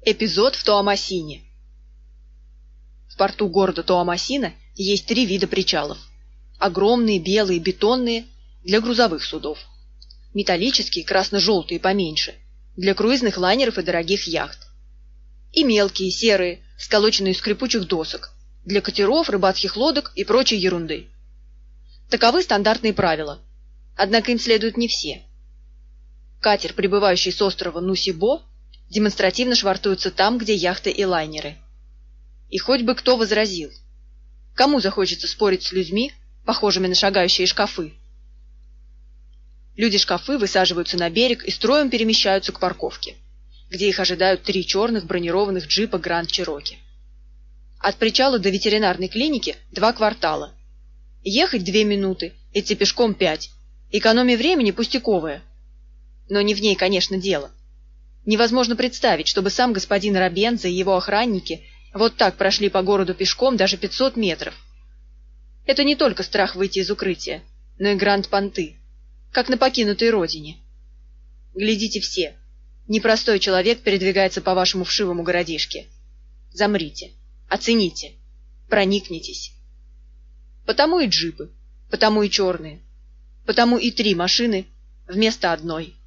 Эпизод в Туамасине. В порту города Туамасина есть три вида причалов. Огромные, белые, бетонные для грузовых судов. Металлические, красно-желтые поменьше, для круизных лайнеров и дорогих яхт. И мелкие, серые, сколоченные из скрипучих досок, для катеров, рыбацких лодок и прочей ерунды. Таковы стандартные правила. Однако им следуют не все. Катер, прибывающий с острова Нусибо, демонстративно швартуются там, где яхты и лайнеры. И хоть бы кто возразил. Кому захочется спорить с людьми, похожими на шагающие шкафы? Люди-шкафы высаживаются на берег и строем перемещаются к парковке, где их ожидают три черных бронированных джипа Гранд Чироки. От причала до ветеринарной клиники два квартала. Ехать две минуты, идти пешком пять. Экономия времени пустяковая. Но не в ней, конечно, дело. Невозможно представить, чтобы сам господин Робенза и его охранники вот так прошли по городу пешком даже 500 метров. Это не только страх выйти из укрытия, но и гранд-понты, как на покинутой родине. Глядите все. Непростой человек передвигается по вашему вшивому городишке. Замрите, оцените, проникнитесь. Потому и джипы, потому и черные, потому и три машины вместо одной.